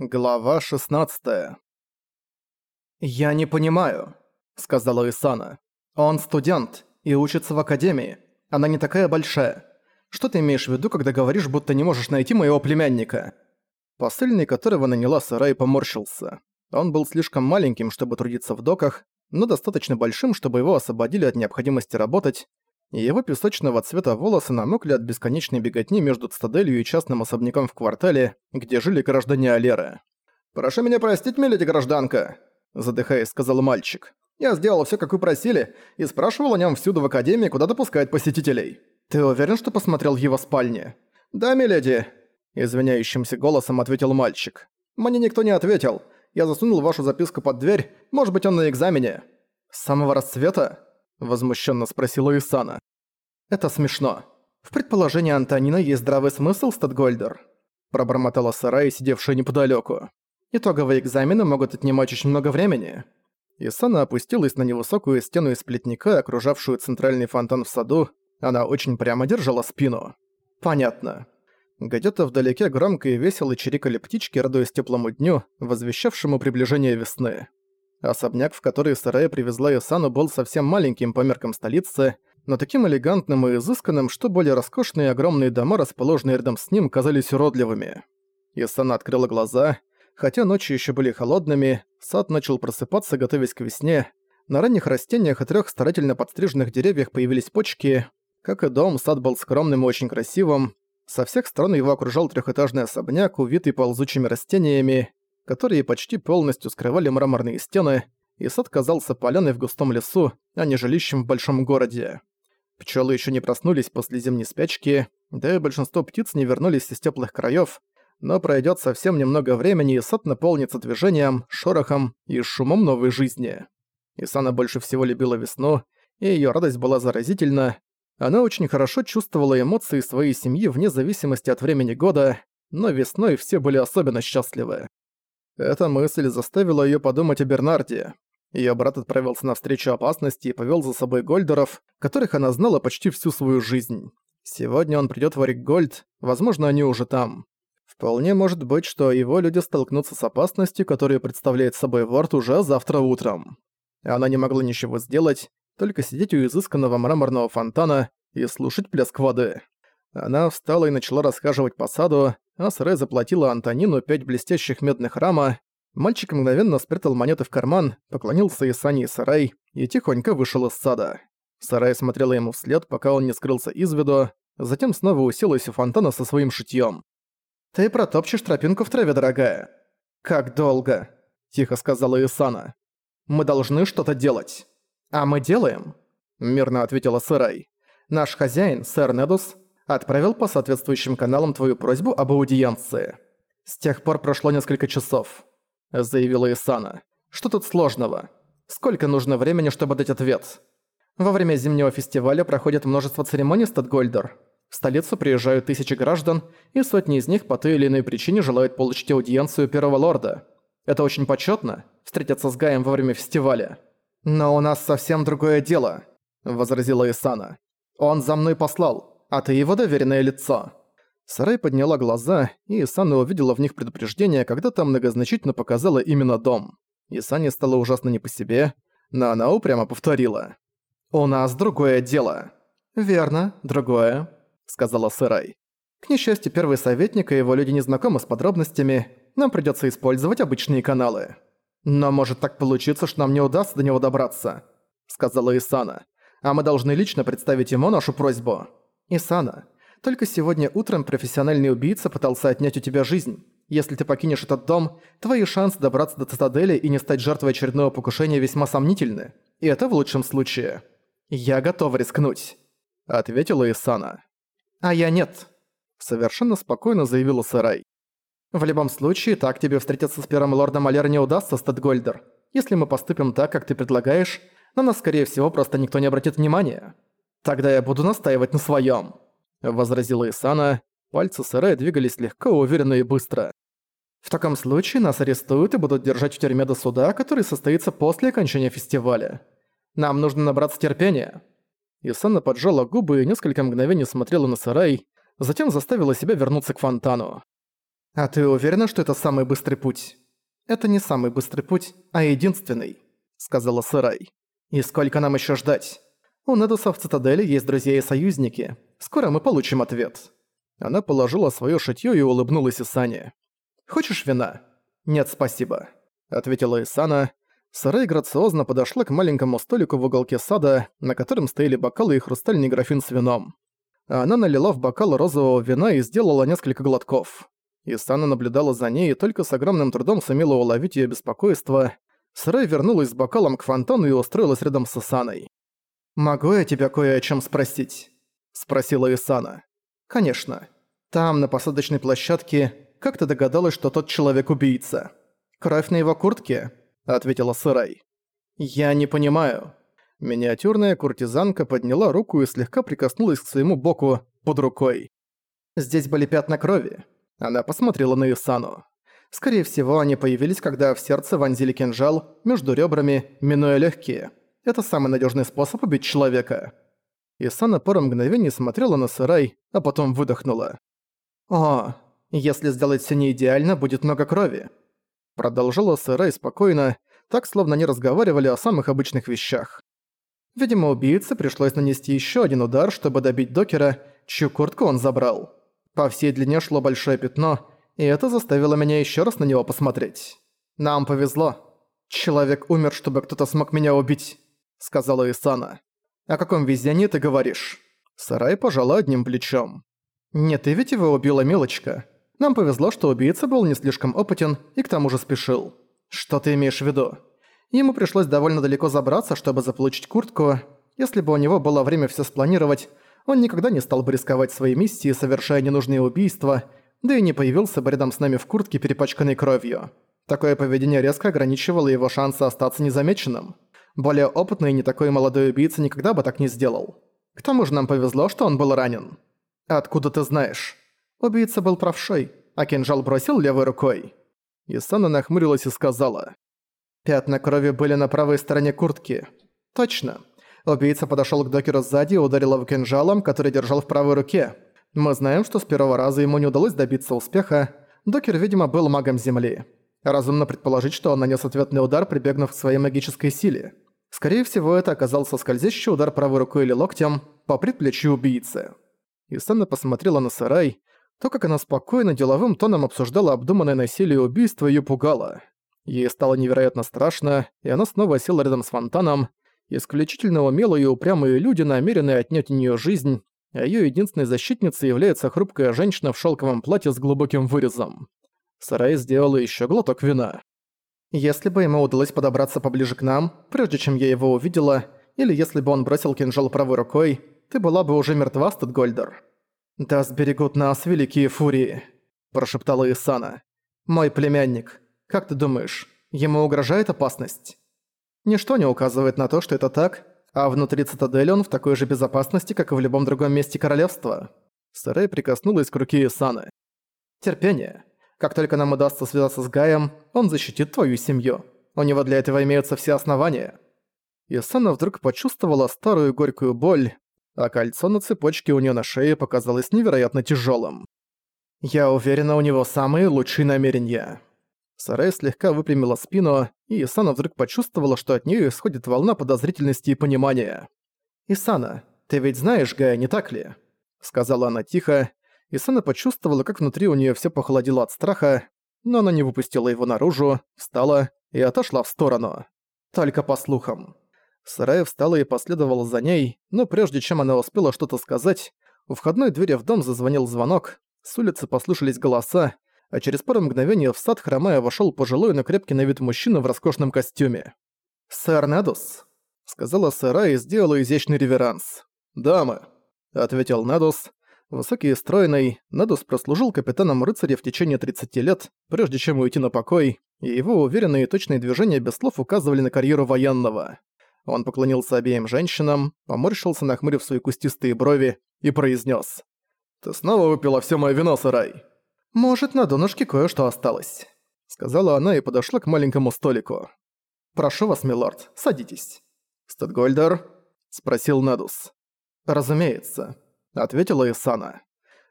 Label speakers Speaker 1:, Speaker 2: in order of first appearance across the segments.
Speaker 1: Глава 16 «Я не понимаю», — сказала Исана. «Он студент и учится в академии. Она не такая большая. Что ты имеешь в виду, когда говоришь, будто не можешь найти моего племянника?» Посыльный, которого наняла Сарай, поморщился. Он был слишком маленьким, чтобы трудиться в доках, но достаточно большим, чтобы его освободили от необходимости работать, его песочного цвета волосы намокли от бесконечной беготни между цитаделью и частным особняком в квартале, где жили граждане Алеры. «Прошу меня простить, миледи гражданка», — задыхаясь, сказал мальчик. «Я сделал все, как вы просили, и спрашивал о нем всюду в академии, куда допускают посетителей. Ты уверен, что посмотрел в его спальне?» «Да, миледи», — извиняющимся голосом ответил мальчик. «Мне никто не ответил. Я засунул вашу записку под дверь, может быть, он на экзамене». «С самого расцвета?» Возмущенно спросила Исана. «Это смешно. В предположении Антонина есть здравый смысл, Статгольдер?» Пробормотала Сарай, сидевшая неподалеку. «Итоговые экзамены могут отнимать очень много времени». Исана опустилась на невысокую стену из плетника, окружавшую центральный фонтан в саду. Она очень прямо держала спину. «Понятно». Где-то вдалеке громко и весело чирикали птички, радуясь теплому дню, возвещавшему приближение весны. Особняк, в который Сарая привезла Исану, был совсем маленьким по меркам столицы, но таким элегантным и изысканным, что более роскошные огромные дома, расположенные рядом с ним, казались уродливыми. Исана открыла глаза. Хотя ночи еще были холодными, сад начал просыпаться, готовясь к весне. На ранних растениях и трех старательно подстриженных деревьях появились почки. Как и дом, сад был скромным и очень красивым. Со всех сторон его окружал трехэтажный особняк, увитый ползучими растениями которые почти полностью скрывали мраморные стены, и сад казался поляной в густом лесу, а не жилищем в большом городе. Пчелы еще не проснулись после зимней спячки, да и большинство птиц не вернулись из теплых краев, но пройдет совсем немного времени, и сад наполнится движением, шорохом и шумом новой жизни. Исана больше всего любила весну, и ее радость была заразительна. Она очень хорошо чувствовала эмоции своей семьи вне зависимости от времени года, но весной все были особенно счастливы. Эта мысль заставила её подумать о Бернарде. Её брат отправился навстречу опасности и повёл за собой Гольдеров, которых она знала почти всю свою жизнь. Сегодня он придёт в Орикгольд, возможно, они уже там. Вполне может быть, что его люди столкнутся с опасностью, которую представляет собой Ворд уже завтра утром. Она не могла ничего сделать, только сидеть у изысканного мраморного фонтана и слушать плеск воды. Она встала и начала расхаживать по саду, а Сарай заплатила Антонину пять блестящих медных рама. Мальчик мгновенно спрятал монеты в карман, поклонился Исане и Сарай и тихонько вышел из сада. Сарай смотрела ему вслед, пока он не скрылся из виду, затем снова уселась у фонтана со своим шитьем. «Ты протопчешь тропинку в траве, дорогая». «Как долго?» – тихо сказала Исана. «Мы должны что-то делать». «А мы делаем?» – мирно ответила Сарай. «Наш хозяин, сэр Недус, отправил по соответствующим каналам твою просьбу об аудиенции. С тех пор прошло несколько часов», — заявила Исана. «Что тут сложного? Сколько нужно времени, чтобы дать ответ?» Во время зимнего фестиваля проходит множество церемоний Статгольдер. В столицу приезжают тысячи граждан, и сотни из них по той или иной причине желают получить аудиенцию первого лорда. Это очень почетно – встретиться с Гаем во время фестиваля. «Но у нас совсем другое дело», – возразила Исана. «Он за мной послал а ты его доверенное лицо». Сарай подняла глаза, и Исана увидела в них предупреждение, когда там многозначительно показала именно дом. Исане стало ужасно не по себе, но она упрямо повторила. «У нас другое дело». «Верно, другое», — сказала Сарай. «К несчастью, первый советник и его люди не знакомы с подробностями, нам придётся использовать обычные каналы». «Но может так получиться, что нам не удастся до него добраться», — сказала Исана. «А мы должны лично представить ему нашу просьбу». «Исана, только сегодня утром профессиональный убийца пытался отнять у тебя жизнь. Если ты покинешь этот дом, твои шансы добраться до цитадели и не стать жертвой очередного покушения весьма сомнительны. И это в лучшем случае. Я готова рискнуть», — ответила Исана. «А я нет», — совершенно спокойно заявила Сарай. «В любом случае, так тебе встретиться с первым лордом Алер не удастся, Статгольдер. Если мы поступим так, как ты предлагаешь, на нас, скорее всего, просто никто не обратит внимания». «Тогда я буду настаивать на своём», — возразила Исана. Пальцы Сэрэ двигались легко, уверенно и быстро. «В таком случае нас арестуют и будут держать в тюрьме до суда, который состоится после окончания фестиваля. Нам нужно набраться терпения». Исана поджала губы и несколько мгновений смотрела на сарай, затем заставила себя вернуться к фонтану. «А ты уверена, что это самый быстрый путь?» «Это не самый быстрый путь, а единственный», — сказала Сарай. «И сколько нам еще ждать? У Недуса в Цитадели есть друзья и союзники. Скоро мы получим ответ». Она положила своё шитьё и улыбнулась Исане. «Хочешь вина?» «Нет, спасибо», — ответила Исана. Сарай грациозно подошла к маленькому столику в уголке сада, на котором стояли бокалы и хрустальный графин с вином. Она налила в бокал розового вина и сделала несколько глотков. Исана наблюдала за ней и только с огромным трудом сумела уловить её беспокойство. Сарай вернулась с бокалом к фонтану и устроилась рядом с Исаной. «Могу я тебя кое о чем спросить?» – спросила Исана. «Конечно. Там, на посадочной площадке, как ты догадалась, что тот человек убийца?» «Кровь на его куртке?» – ответила Сарай. «Я не понимаю». Миниатюрная куртизанка подняла руку и слегка прикоснулась к своему боку под рукой. «Здесь были пятна крови. Она посмотрела на Исану. Скорее всего, они появились, когда в сердце вонзили кинжал между ребрами, минуя легкие. Это самый надежный способ убить человека. Исана пару мгновений смотрела на сарай, а потом выдохнула. «О, если сделать все не идеально, будет много крови». Продолжала сарай спокойно, так словно они разговаривали о самых обычных вещах. Видимо, убийце пришлось нанести еще один удар, чтобы добить докера, чью куртку он забрал. По всей длине шло большое пятно, и это заставило меня еще раз на него посмотреть. Нам повезло. Человек умер, чтобы кто-то смог меня убить, сказала Исана. О каком везении ты говоришь? Сарай пожала одним плечом. Нет, ты ведь его убила мелочка. Нам повезло, что убийца был не слишком опытен и к тому же спешил. Что ты имеешь в виду? Ему пришлось довольно далеко забраться, чтобы заполучить куртку. Если бы у него было время все спланировать, он никогда не стал бы рисковать своей миссией, совершая ненужные убийства, да и не появился бы рядом с нами в куртке, перепачканной кровью. Такое поведение резко ограничивало его шансы остаться незамеченным. Более опытный и не такой молодой убийца никогда бы так не сделал. К тому же нам повезло, что он был ранен. Откуда ты знаешь? Убийца был правшой, а кинжал бросил левой рукой. Исана нахмурилась и сказала. Пятна крови были на правой стороне куртки. Точно. Убийца подошёл к докеру сзади и ударил его кинжалом, который держал в правой руке. Мы знаем, что с первого раза ему не удалось добиться успеха. Докер, видимо, был магом Земли. Разумно предположить, что он нанес ответный удар, прибегнув к своей магической силе. Скорее всего, это оказался скользящий удар правой рукой или локтем по предплечью убийцы. Исана посмотрела на сарай. То, как она спокойно, деловым тоном обсуждала обдуманное насилие и убийство, её пугало. Ей стало невероятно страшно, и она снова села рядом с фонтаном, Исключительно умелые и упрямые люди намерены отнять у неё жизнь, а её единственной защитницей является хрупкая женщина в шёлковом платье с глубоким вырезом. Сарай сделала ещё глоток вина. Если бы ему удалось подобраться поближе к нам, прежде чем я его увидела, или если бы он бросил кинжал правой рукой, ты была бы уже мертва, Стедгольдер. «Да сберегут нас великие фурии», – прошептала Исана. «Мой племянник. Как ты думаешь, ему угрожает опасность?» Ничто не указывает на то, что это так, а внутри цитадели он в такой же безопасности, как и в любом другом месте королевства. Сарай прикоснулась к руке Исаны. «Терпение. Как только нам удастся связаться с Гаем, он защитит твою семью. У него для этого имеются все основания». Исана вдруг почувствовала старую горькую боль, а кольцо на цепочке у нее на шее показалось невероятно тяжелым. «Я уверена, у него самые лучшие намерения». Сарай слегка выпрямила спину, и Исана вдруг почувствовала, что от нее исходит волна подозрительности и понимания. «Исана, ты ведь знаешь Гая, не так ли?» Сказала она тихо. Исана почувствовала, как внутри у нее все похолодело от страха, но она не выпустила его наружу, встала и отошла в сторону. Только по слухам. Сарая встала и последовала за ней, но прежде чем она успела что-то сказать, у входной двери в дом зазвонил звонок, с улицы послышались голоса, а через пару мгновений в сад хромая вошёл пожилой, но крепкий на вид мужчина в роскошном костюме. «Сэр Недус», — сказала сэра и сделала изящный реверанс. «Дамы», — ответил Недус. Высокий и стройный, Недус прослужил капитаном рыцаря в течение 30 лет, прежде чем уйти на покой, и его уверенные и точные движения без слов указывали на карьеру военного. Он поклонился обеим женщинам, поморщился, нахмурив свои кустистые брови, и произнес: «Ты снова выпила все моё вино, Сарай!» «Может, на донышке кое-что осталось», — сказала она и подошла к маленькому столику. «Прошу вас, милорд, садитесь». «Стэдгольдер?» — спросил Надус. «Разумеется», — ответила Исана.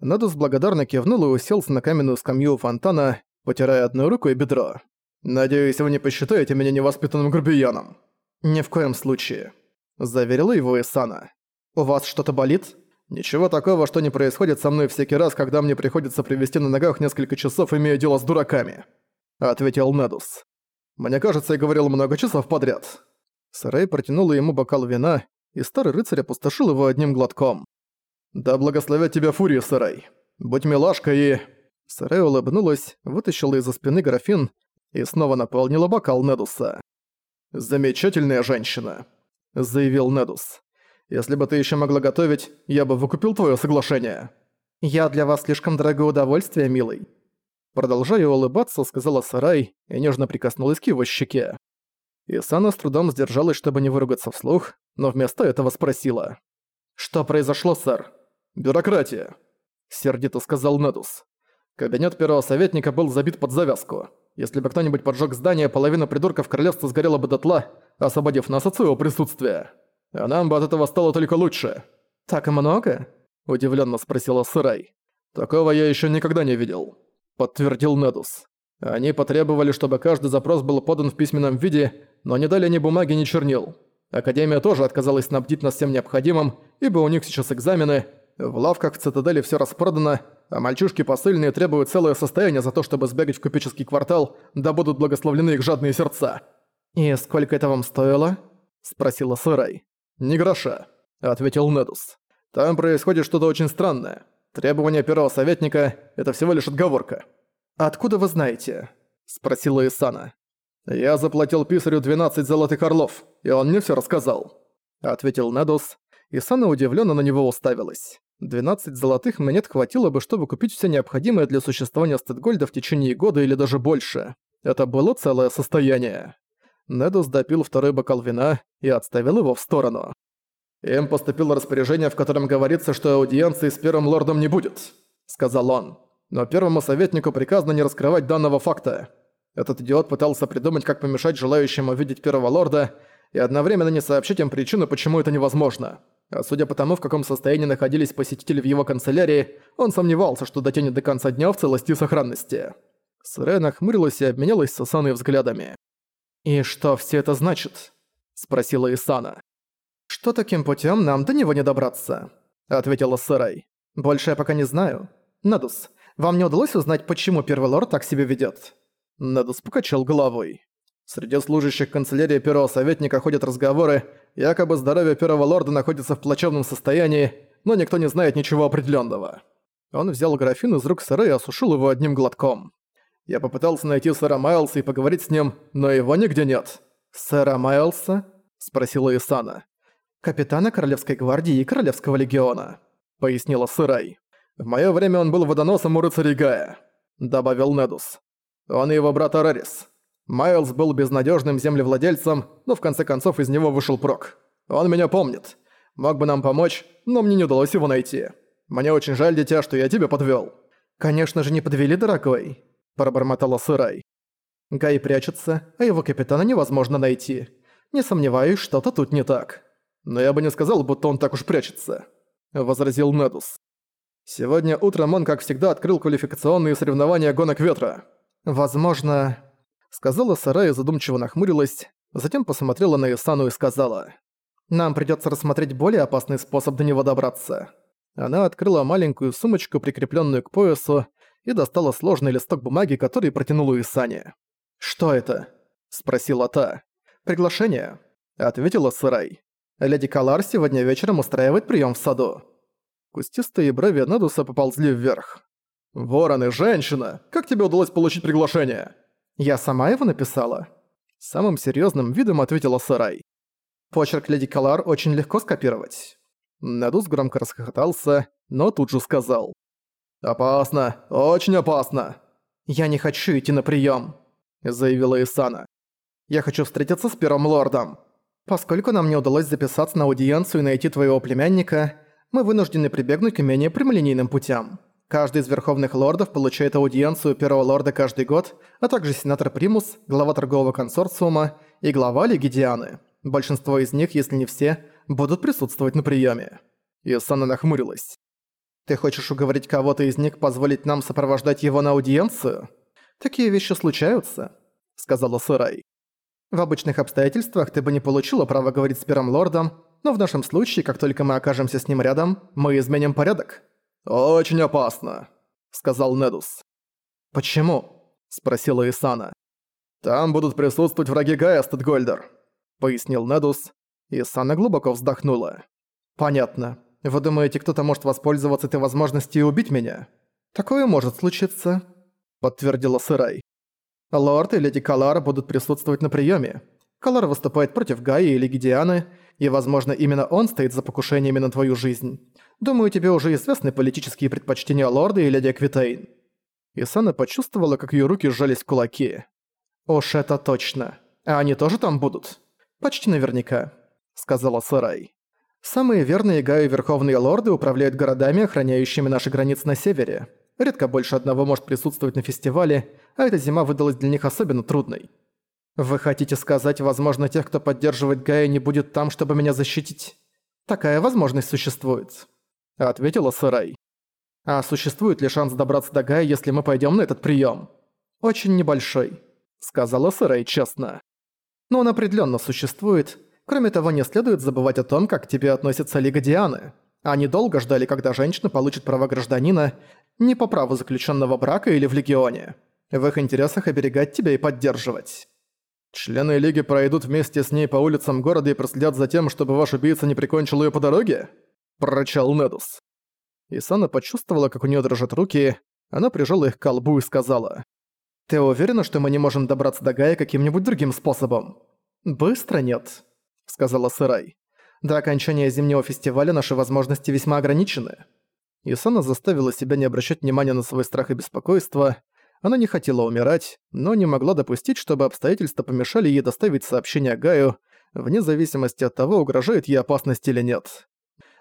Speaker 1: Недус благодарно кивнул и уселся на каменную скамью у фонтана, потирая одну руку и бедро. «Надеюсь, вы не посчитаете меня невоспитанным грубияном?» «Ни в коем случае», — заверила его Исана. «У вас что-то болит?» «Ничего такого, что не происходит со мной всякий раз, когда мне приходится привести на ногах несколько часов, имея дело с дураками», — ответил Недус. «Мне кажется, я говорил много часов подряд». Сарай протянула ему бокал вина, и старый рыцарь опустошил его одним глотком. «Да благословят тебя Фурия, Сарай. Будь милашка и...» Сарай улыбнулась, вытащила из-за спины графин и снова наполнила бокал Недуса. «Замечательная женщина», — заявил Недус. «Если бы ты еще могла готовить, я бы выкупил твое соглашение». «Я для вас слишком дорогое удовольствие, милый». Продолжая улыбаться, сказала Сарай и нежно прикоснулась к его щеке. Исана с трудом сдержалась, чтобы не выругаться вслух, но вместо этого спросила. «Что произошло, сэр?» «Бюрократия», — сердито сказал Недус. Кабинет первого советника был забит под завязку. Если бы кто-нибудь поджег здание, половина придурков королевства сгорела бы дотла, освободив нас от своего присутствия. А нам бы от этого стало только лучше. «Так много?» – удивленно спросила Сырай. «Такого я еще никогда не видел», – подтвердил Недус. Они потребовали, чтобы каждый запрос был подан в письменном виде, но не дали ни бумаги, ни чернил. Академия тоже отказалась снабдить нас всем необходимым, ибо у них сейчас экзамены, в лавках в цитадели все распродано, а мальчишки посыльные требуют целое состояние за то, чтобы сбегать в купеческий квартал, да будут благословлены их жадные сердца. «И сколько это вам стоило?» – спросила Сырай. «Ни гроша», – ответил Недус. «Там происходит что-то очень странное. Требование первого советника – это всего лишь отговорка». «Откуда вы знаете?» – спросила Исана. «Я заплатил писарю 12 золотых орлов, и он мне все рассказал», – ответил Недус. Исана удивленно на него уставилась. 12 золотых монет хватило бы, чтобы купить все необходимое для существования Стэдгольда в течение года или даже больше. Это было целое состояние. Недус допил второй бокал вина и отставил его в сторону. «Им поступило распоряжение, в котором говорится, что аудиенции с первым лордом не будет», — сказал он. «Но первому советнику приказано не раскрывать данного факта. Этот идиот пытался придумать, как помешать желающим увидеть первого лорда и одновременно не сообщить им причину, почему это невозможно. А судя по тому, в каком состоянии находились посетители в его канцелярии, он сомневался, что дотянет до конца дня в целости и сохранности. Сырэ нахмурилась и обменялась с Исаной взглядами. «И что все это значит?» – спросила Исана. «Что таким путем нам до него не добраться?» – ответила Сырай. «Больше я пока не знаю. Надус, вам не удалось узнать, почему Первый Лорд так себя ведет? Надус покачал головой. Среди служащих канцелярии первого советника ходят разговоры, якобы здоровье первого лорда находится в плачевном состоянии, но никто не знает ничего определенного. Он взял графин из рук сэра и осушил его одним глотком. Я попытался найти сэра Майлса и поговорить с ним, но его нигде нет. «Сэра Майлса?» – спросила Исана. «Капитана Королевской гвардии и Королевского легиона», – пояснила Сырай. «В моё время он был водоносом у рыцаря Гая», – добавил Недус. «Он и его брат Арарис. Майлз был безнадежным землевладельцем, но в конце концов из него вышел прок. Он меня помнит. Мог бы нам помочь, но мне не удалось его найти. Мне очень жаль, дитя, что я тебя подвел. «Конечно же не подвели, дорогой», – пробормотала Сырай. Гай прячется, а его капитана невозможно найти. Не сомневаюсь, что-то тут не так. Но я бы не сказал, будто он так уж прячется», – возразил Недус. «Сегодня утром он, как всегда, открыл квалификационные соревнования гонок ветра. Возможно, сказала Сара и задумчиво нахмурилась, затем посмотрела на Исану и сказала, «Нам придётся рассмотреть более опасный способ до него добраться». Она открыла маленькую сумочку, прикрепленную к поясу, и достала сложный листок бумаги, который протянула Исане. «Что это?» – спросила та. «Приглашение», – ответила Сырай. «Леди Калар сегодня вечером устраивает прием в саду». Кустистые брови Надуса поползли вверх. «Ворон женщина! Как тебе удалось получить приглашение?» «Я сама его написала?» Самым серьезным видом ответила Сарай. «Почерк Леди Калар очень легко скопировать». Надус громко расхохотался, но тут же сказал. «Опасно, очень опасно!» «Я не хочу идти на прием, заявила Исана. «Я хочу встретиться с Первым Лордом. Поскольку нам не удалось записаться на аудиенцию и найти твоего племянника, мы вынуждены прибегнуть к менее прямолинейным путям. Каждый из верховных лордов получает аудиенцию первого лорда каждый год, а также сенатор Примус, глава торгового консорциума и глава Лиги Дианы. Большинство из них, если не все, будут присутствовать на приеме. Исана нахмурилась. Ты хочешь уговорить кого-то из них позволить нам сопровождать его на аудиенцию? Такие вещи случаются, сказала Сырай. В обычных обстоятельствах ты бы не получила права говорить с первым лордом, но в нашем случае, как только мы окажемся с ним рядом, мы изменим порядок. Очень опасно, сказал Недус. Почему? спросила Исана. Там будут присутствовать враги Гая, Стедгольдер, пояснил Недус. Исана глубоко вздохнула. Понятно. Вы думаете, кто-то может воспользоваться этой возможностью и убить меня? Такое может случиться, подтвердила Сырай. Лорд и леди Калар будут присутствовать на приеме. Калар выступает против Гаи или Гидианы, и, возможно, именно он стоит за покушениями на твою жизнь. Думаю, тебе уже известны политические предпочтения лорда и леди Аквитейн». Исана почувствовала, как ее руки сжались в кулаки. «Уж это точно. А они тоже там будут?» «Почти наверняка», — сказала Сарай. Самые верные Гаю Верховные Лорды управляют городами, охраняющими наши границы на севере. Редко больше одного может присутствовать на фестивале, а эта зима выдалась для них особенно трудной. Вы хотите сказать, возможно, тех, кто поддерживает Гая, не будет там, чтобы меня защитить? Такая возможность существует. Ответила Сарай. А существует ли шанс добраться до Гая, если мы пойдем на этот прием? Очень небольшой, сказала Сарай честно. Но он определенно существует, Кроме того, не следует забывать о том, как к тебе относится Лига Дианы. Они долго ждали, когда женщина получит права гражданина не по праву заключенного брака или в Легионе. В их интересах оберегать тебя и поддерживать. Члены Лиги пройдут вместе с ней по улицам города и проследят за тем, чтобы ваш убийца не прикончил ее по дороге? Прорычал Недус. Исана почувствовала, как у нее дрожат руки, она прижала их к колбу и сказала. «Ты уверена, что мы не можем добраться до Гая каким-нибудь другим способом?» «Быстро нет», сказала Сырай. «До окончания зимнего фестиваля наши возможности весьма ограничены». Исана заставила себя не обращать внимания на свой страх и беспокойство. Она не хотела умирать, но не могла допустить, чтобы обстоятельства помешали ей доставить сообщение Гаю, вне зависимости от того, угрожает ей опасность или нет.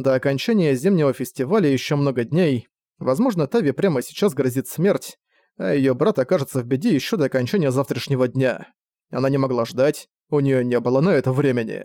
Speaker 1: До окончания зимнего фестиваля еще много дней. Возможно, Тави прямо сейчас грозит смерть, а ее брат окажется в беде еще до окончания завтрашнего дня. Она не могла ждать, у нее не было на это времени.